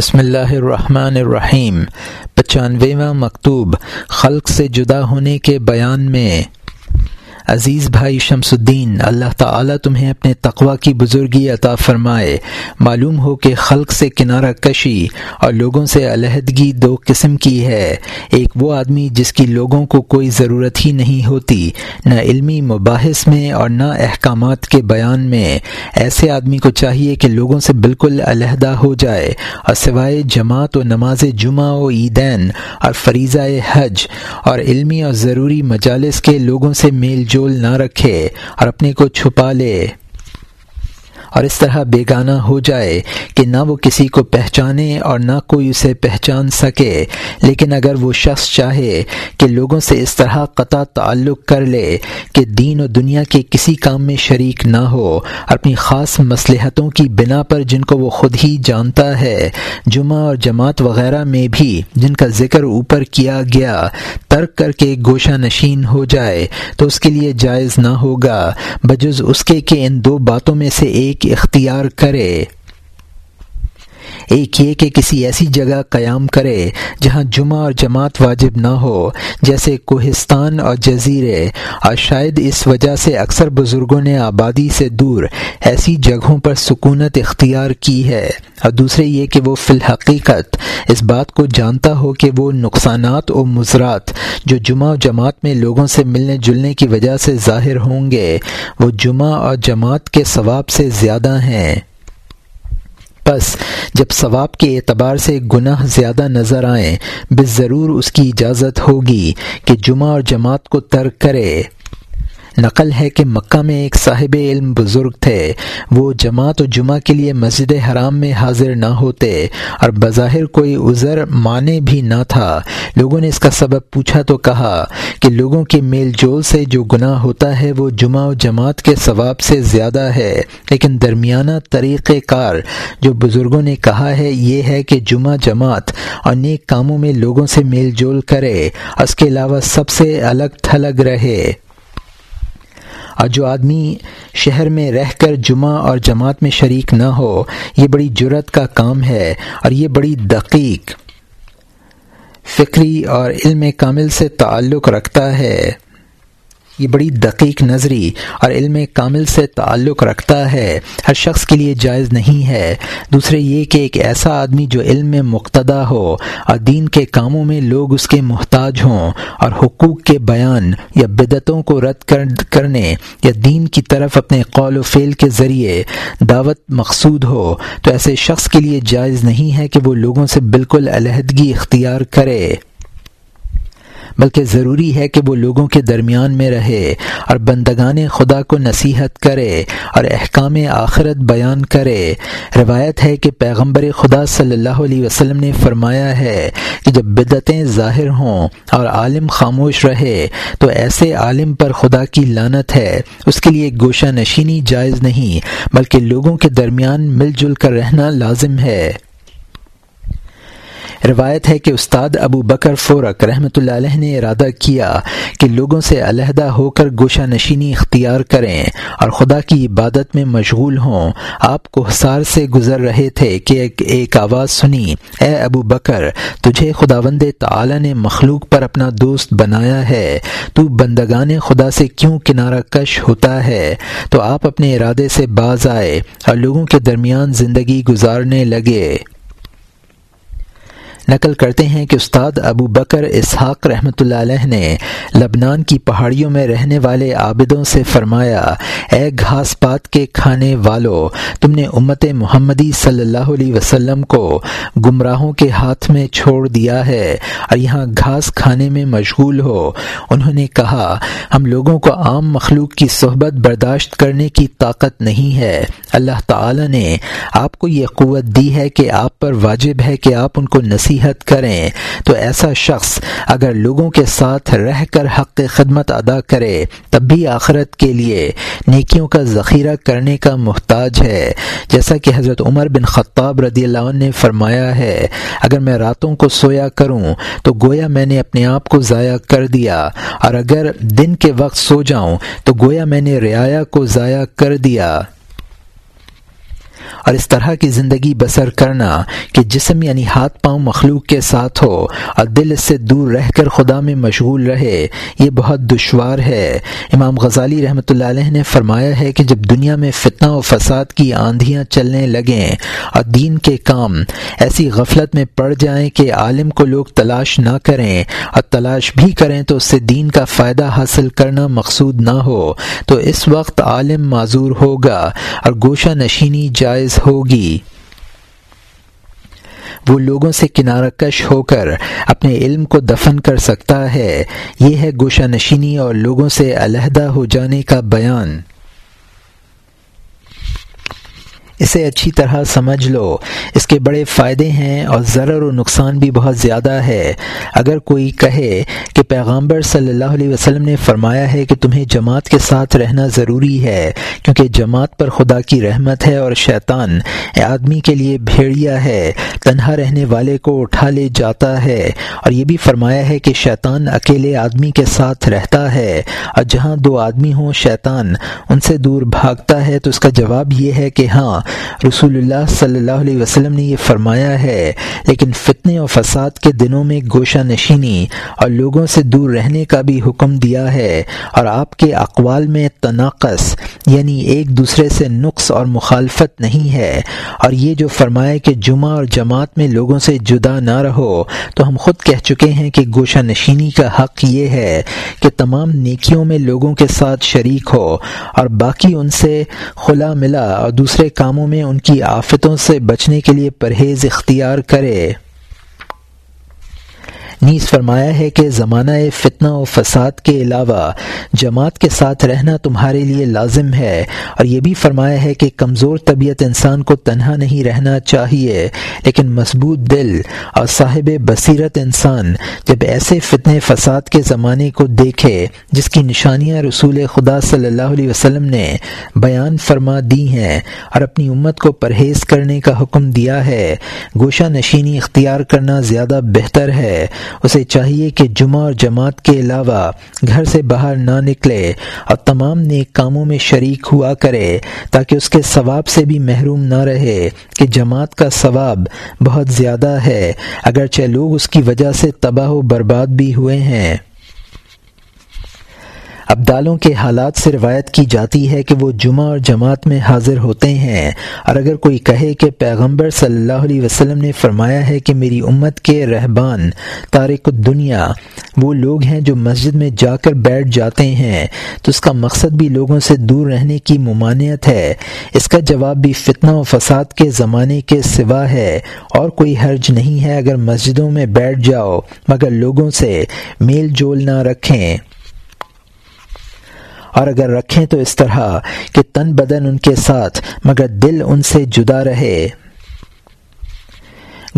بسم اللہ الرحمن الرحیم پچانوےواں مکتوب خلق سے جدا ہونے کے بیان میں۔ عزیز بھائی شمس الدین اللہ تعالیٰ تمہیں اپنے تقوا کی بزرگی عطا فرمائے۔ معلوم ہو کہ خلق سے کنارہ کشی اور لوگوں سے علیحدگی دو قسم کی ہے۔ ایک وہ آدمی جس کی لوگوں کو کوئی ضرورت ہی نہیں ہوتی، نہ علمی مباحث میں اور نہ احکامات کے بیان میں۔ ایسے آدمی کو چاہیے کہ لوگوں سے بالکل علیحدہ ہو جائے اور سوائے جماعت و نماز جمعہ و عیدین اور فریضہ حج اور علمی اور ضروری مجالس کے لوگوں سے میل جول نہ رکھے اور اپنے کو چھپا لے۔ اور اس طرح بیگانہ ہو جائے کہ نہ وہ کسی کو پہچانے اور نہ کوئی اسے پہچان سکے۔ لیکن اگر وہ شخص چاہے کہ لوگوں سے اس طرح قطع تعلق کر لے کہ دین و دنیا کے کسی کام میں شریک نہ ہو اور اپنی خاص مصلحتوں کی بنا پر جن کو وہ خود ہی جانتا ہے، جمعہ اور جماعت وغیرہ میں بھی جن کا ذکر اوپر کیا گیا، ترک کر کے گوشہ نشین ہو جائے تو اس کے لیے جائز نہ ہوگا۔ بجز اس کے کہ ان دو باتوں میں سے ایک اختیار کرے۔ ایک یہ کہ کسی ایسی جگہ قیام کرے جہاں جمعہ اور جماعت واجب نہ ہو، جیسے کوہستان اور جزیرے اور شاید اس وجہ سے اکثر بزرگوں نے آبادی سے دور ایسی جگہوں پر سکونت اختیار کی ہے۔ اور دوسرے یہ کہ وہ فی الحقیقت اس بات کو جانتا ہو کہ وہ نقصانات و مضرات جو جمعہ و جماعت میں لوگوں سے ملنے جلنے کی وجہ سے ظاہر ہوں گے، وہ جمعہ اور جماعت کے ثواب سے زیادہ ہیں۔ بس جب ثواب کے اعتبار سے گناہ زیادہ نظر آئیں بس ضرور اس کی اجازت ہوگی کہ جمعہ اور جماعت کو ترک کرے۔ نقل ہے کہ مکہ میں ایک صاحب علم بزرگ تھے۔ وہ جماعت و جمعہ کے لیے مسجد حرام میں حاضر نہ ہوتے اور بظاہر کوئی عذر مانے بھی نہ تھا۔ لوگوں نے اس کا سبب پوچھا تو کہا کہ لوگوں کے میل جول سے جو گناہ ہوتا ہے وہ جمعہ و جماعت کے ثواب سے زیادہ ہے۔ لیکن درمیانہ طریقہ کار جو بزرگوں نے کہا ہے، یہ ہے کہ جمعہ جماعت اور نیک کاموں میں لوگوں سے میل جول کرے، اس کے علاوہ سب سے الگ تھلگ رہے۔ اور جو آدمی شہر میں رہ کر جمعہ اور جماعت میں شریک نہ ہو، یہ بڑی جرت کا کام ہے اور یہ بڑی دقیق فکری اور علم کامل سے تعلق رکھتا ہے۔ یہ بڑی دقیق نظری اور علم کامل سے تعلق رکھتا ہے، ہر شخص کے لیے جائز نہیں ہے۔ دوسرے یہ کہ ایک ایسا آدمی جو علم میں مقتدا ہو اور دین کے کاموں میں لوگ اس کے محتاج ہوں اور حقوق کے بیان یا بدتوں کو رد کرنے یا دین کی طرف اپنے قول و فعل کے ذریعے دعوت مقصود ہو، تو ایسے شخص کے لیے جائز نہیں ہے کہ وہ لوگوں سے بالکل علیحدگی اختیار کرے۔ بلکہ ضروری ہے کہ وہ لوگوں کے درمیان میں رہے اور بندگان خدا کو نصیحت کرے اور احکام آخرت بیان کرے۔ روایت ہے کہ پیغمبر خدا صلی اللہ علیہ وسلم نے فرمایا ہے کہ جب بدتیں ظاہر ہوں اور عالم خاموش رہے تو ایسے عالم پر خدا کی لانت ہے۔ اس کے لیے گوشہ نشینی جائز نہیں، بلکہ لوگوں کے درمیان مل جل کر رہنا لازم ہے۔ روایت ہے کہ استاد ابو بکر فورک رحمۃ اللہ علیہ نے ارادہ کیا کہ لوگوں سے علیحدہ ہو کر گوشہ نشینی اختیار کریں اور خدا کی عبادت میں مشغول ہوں۔ آپ کو حسار سے گزر رہے تھے کہ ایک ایک آواز سنی۔ اے ابو بکر، تجھے خدا وند تعالی نے مخلوق پر اپنا دوست بنایا ہے۔ تو بندگان خدا سے کیوں کنارہ کش ہوتا ہے؟ تو آپ اپنے ارادے سے باز آئے اور لوگوں کے درمیان زندگی گزارنے لگے۔ نقل کرتے ہیں کہ استاد ابو بکر اسحاق رحمۃ اللہ علیہ نے لبنان کی پہاڑیوں میں رہنے والے عابدوں سے فرمایا، اے گھاس پات کے کھانے والو، تم نے امت محمدی صلی اللہ علیہ وسلم کو گمراہوں کے ہاتھ میں چھوڑ دیا ہے اور یہاں گھاس کھانے میں مشغول ہو۔ انہوں نے کہا، ہم لوگوں کو عام مخلوق کی صحبت برداشت کرنے کی طاقت نہیں ہے۔ اللہ تعالی نے آپ کو یہ قوت دی ہے کہ آپ پر واجب ہے کہ آپ ان کو نصیحت نصیحت کریں۔ تو ایسا شخص اگر لوگوں کے ساتھ رہ کر حق خدمت ادا کرے، تب بھی آخرت کے لیے نیکیوں کا ذخیرہ کرنے کا محتاج ہے۔ جیسا کہ حضرت عمر بن خطاب رضی اللہ عنہ نے فرمایا ہے، اگر میں راتوں کو سویا کروں، تو گویا میں نے اپنے آپ کو ضائع کر دیا۔ اور اگر دن کے وقت سو جاؤں، تو گویا میں نے رعایا کو ضائع کر دیا۔ اور اس طرح کی زندگی بسر کرنا کہ جسم یعنی ہاتھ پاؤں مخلوق کے ساتھ ہو اور دل اس سے دور رہ کر خدا میں مشغول رہے، یہ بہت دشوار ہے۔ امام غزالی رحمۃ اللہ علیہ نے فرمایا ہے کہ جب دنیا میں فتنہ و فساد کی آندھیاں چلنے لگیں اور دین کے کام ایسی غفلت میں پڑ جائیں کہ عالم کو لوگ تلاش نہ کریں اور تلاش بھی کریں تو اس سے دین کا فائدہ حاصل کرنا مقصود نہ ہو، تو اس وقت عالم معذور ہوگا اور گوشہ نشینی جائز ہوگی۔ وہ لوگوں سے کنارہ کش ہو کر اپنے علم کو دفن کر سکتا ہے۔ یہ ہے گوشہ نشینی اور لوگوں سے علیحدہ ہو جانے کا بیان۔ اسے اچھی طرح سمجھ لو۔ اس کے بڑے فائدے ہیں اور ضرر و نقصان بھی بہت زیادہ ہے۔ اگر کوئی کہے کہ پیغامبر صلی اللہ علیہ وسلم نے فرمایا ہے کہ تمہیں جماعت کے ساتھ رہنا ضروری ہے، کیونکہ جماعت پر خدا کی رحمت ہے اور شیطان آدمی کے لیے بھیڑیا ہے، تنہا رہنے والے کو اٹھا لے جاتا ہے۔ اور یہ بھی فرمایا ہے کہ شیطان اکیلے آدمی کے ساتھ رہتا ہے۔ اور جہاں دو آدمی ہوں، شیطان ان سے دور بھاگتا ہے۔ تو اس کا جواب یہ ہے کہ ہاں رسول اللہ صلی اللہ علیہ وسلم نے یہ فرمایا ہے، لیکن فتنے اور فساد کے دنوں میں گوشہ نشینی اور لوگوں سے دور رہنے کا بھی حکم دیا ہے اور آپ کے اقوال میں تناقص یعنی ایک دوسرے سے نقص اور مخالفت نہیں ہے۔ اور یہ جو فرمایا کہ جمعہ اور جماعت میں لوگوں سے جدا نہ رہو، تو ہم خود کہہ چکے ہیں کہ گوشہ نشینی کا حق یہ ہے کہ تمام نیکیوں میں لوگوں کے ساتھ شریک ہو اور باقی ان سے خلا ملا اور دوسرے کاموں میں ان کی آفتوں سے بچنے کے لیے پرہیز اختیار کرے۔ نیز فرمایا ہے کہ زمانہ فتنہ و فساد کے علاوہ جماعت کے ساتھ رہنا تمہارے لیے لازم ہے اور یہ بھی فرمایا ہے کہ کمزور طبیعت انسان کو تنہا نہیں رہنا چاہیے، لیکن مضبوط دل اور صاحب بصیرت انسان جب ایسے فتنے فساد کے زمانے کو دیکھے جس کی نشانیاں رسول خدا صلی اللہ علیہ وسلم نے بیان فرما دی ہیں اور اپنی امت کو پرہیز کرنے کا حکم دیا ہے، گوشہ نشینی اختیار کرنا زیادہ بہتر ہے اسے چاہیے کہ جمعہ اور جماعت کے علاوہ گھر سے باہر نہ نکلے اور تمام نیک کاموں میں شریک ہوا کرے تاکہ اس کے ثواب سے بھی محروم نہ رہے کہ جماعت کا ثواب بہت زیادہ ہے، اگرچہ لوگ اس کی وجہ سے تباہ و برباد بھی ہوئے ہیں۔ ابدالوں کے حالات سے روایت کی جاتی ہے کہ وہ جمعہ اور جماعت میں حاضر ہوتے ہیں۔ اور اگر کوئی کہے کہ پیغمبر صلی اللہ علیہ وسلم نے فرمایا ہے کہ میری امت کے رہبان تارک دنیا وہ لوگ ہیں جو مسجد میں جا کر بیٹھ جاتے ہیں، تو اس کا مقصد بھی لوگوں سے دور رہنے کی ممانعت ہے۔ اس کا جواب بھی فتنہ و فساد کے زمانے کے سوا ہے۔ اور کوئی حرج نہیں ہے اگر مسجدوں میں بیٹھ جاؤ، مگر لوگوں سے میل جول نہ رکھیں۔ اور اگر رکھیں تو اس طرح کہ تن بدن ان کے ساتھ، مگر دل ان سے جدا رہے۔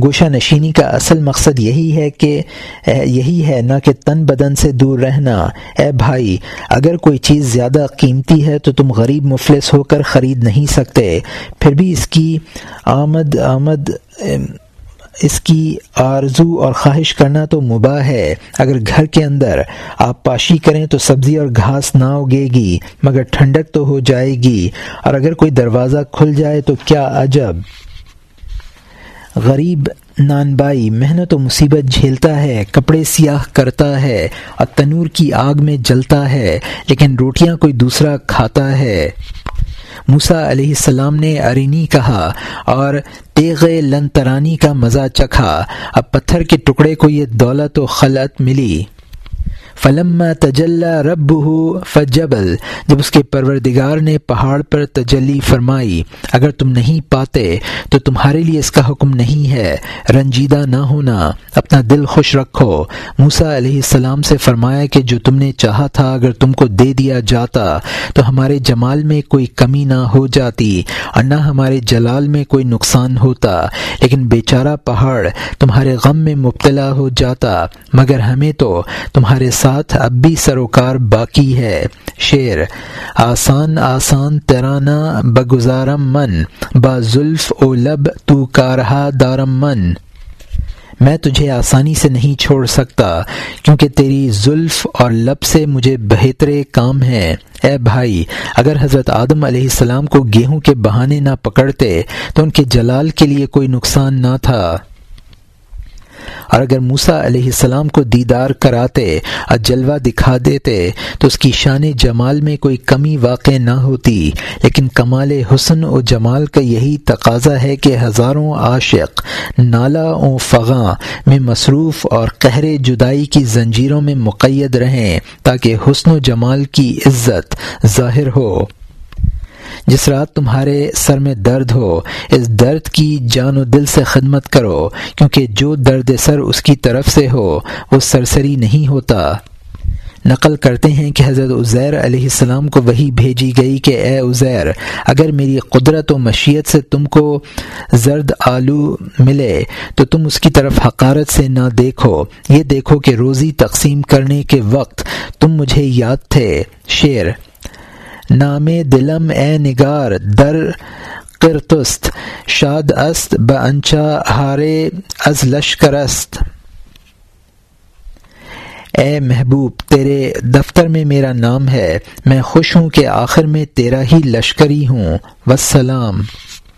گوشہ نشینی کا اصل مقصد یہی ہے کہ یہی ہے نہ کہ تن بدن سے دور رہنا۔ اے بھائی، اگر کوئی چیز زیادہ قیمتی ہے تو تم غریب مفلس ہو کر خرید نہیں سکتے۔ پھر بھی اس کی آمد آمد اس کی آرزو اور خواہش کرنا تو مباح ہے۔ اگر گھر کے اندر آپ پاشی کریں تو سبزی اور گھاس نہ اگے گی مگر ٹھنڈک تو ہو جائے گی۔ اور اگر کوئی دروازہ کھل جائے تو کیا عجب۔ غریب نان بائی محنت و مصیبت جھیلتا ہے، کپڑے سیاہ کرتا ہے، اور تنور کی آگ میں جلتا ہے، لیکن روٹیاں کوئی دوسرا کھاتا ہے۔ موسا علیہ السلام نے ارینی کہا اور تیغ لن ترانی کا مزہ چکھا۔ اب پتھر کے ٹکڑے کو یہ دولت و خلط ملی۔ فلم تجلّہ رب ہو فجبل، جب اس کے پروردگار نے پہاڑ پر تجلی فرمائی، اگر تم نہیں پاتے تو تمہارے لیے اس کا حکم نہیں ہے، رنجیدہ نہ ہونا، اپنا دل خوش رکھو۔ موسا علیہ السلام سے فرمایا کہ جو تم نے چاہا تھا اگر تم کو دے دیا جاتا، تو ہمارے جمال میں کوئی کمی نہ ہو جاتی، اور نہ ہمارے جلال میں کوئی نقصان ہوتا۔ لیکن بیچارہ پہاڑ تمہارے غم میں مبتلا ہو جاتا، مگر ہمیں تو تمہارے ساتھ اب بھی سروکار باقی ہے۔ شعر آسان آسان ترانہ بگزارم من، با زلف او لب تو کارہا دارم من۔ میں تجھے آسانی سے نہیں چھوڑ سکتا، کیونکہ تیری زلف اور لب سے مجھے بہتر کام ہیں۔ اے بھائی، اگر حضرت آدم علیہ السلام کو گیہوں کے بہانے نہ پکڑتے، تو ان کے جلال کے لیے کوئی نقصان نہ تھا۔ اور اگر موسا علیہ السلام کو دیدار کراتے، اور جلوہ دکھا دیتے، تو اس کی شان جمال میں کوئی کمی واقع نہ ہوتی۔ لیکن کمال حسن و جمال کا یہی تقاضا ہے کہ ہزاروں عاشق، نالا و فغاں میں مصروف اور قہر جدائی کی زنجیروں میں مقید رہیں، تاکہ حسن و جمال کی عزت ظاہر ہو۔ جس رات تمہارے سر میں درد ہو، اس درد کی جان و دل سے خدمت کرو، کیونکہ جو درد سر اس کی طرف سے ہو، وہ سرسری نہیں ہوتا۔ نقل کرتے ہیں کہ حضرت عزیر علیہ السلام کو وہی بھیجی گئی کہ اے عزیر، اگر میری قدرت و مشیت سے تم کو زرد آلو ملے، تو تم اس کی طرف حقارت سے نہ دیکھو۔ یہ دیکھو کہ روزی تقسیم کرنے کے وقت تم مجھے یاد تھے۔ شعر نام دلم اے نگار، در قرتست شاد است بنچا ہارے از لشکر است۔ اے محبوب، تیرے دفتر میں میرا نام ہے، میں خوش ہوں کہ آخر میں تیرا ہی لشکری ہوں۔ وسلام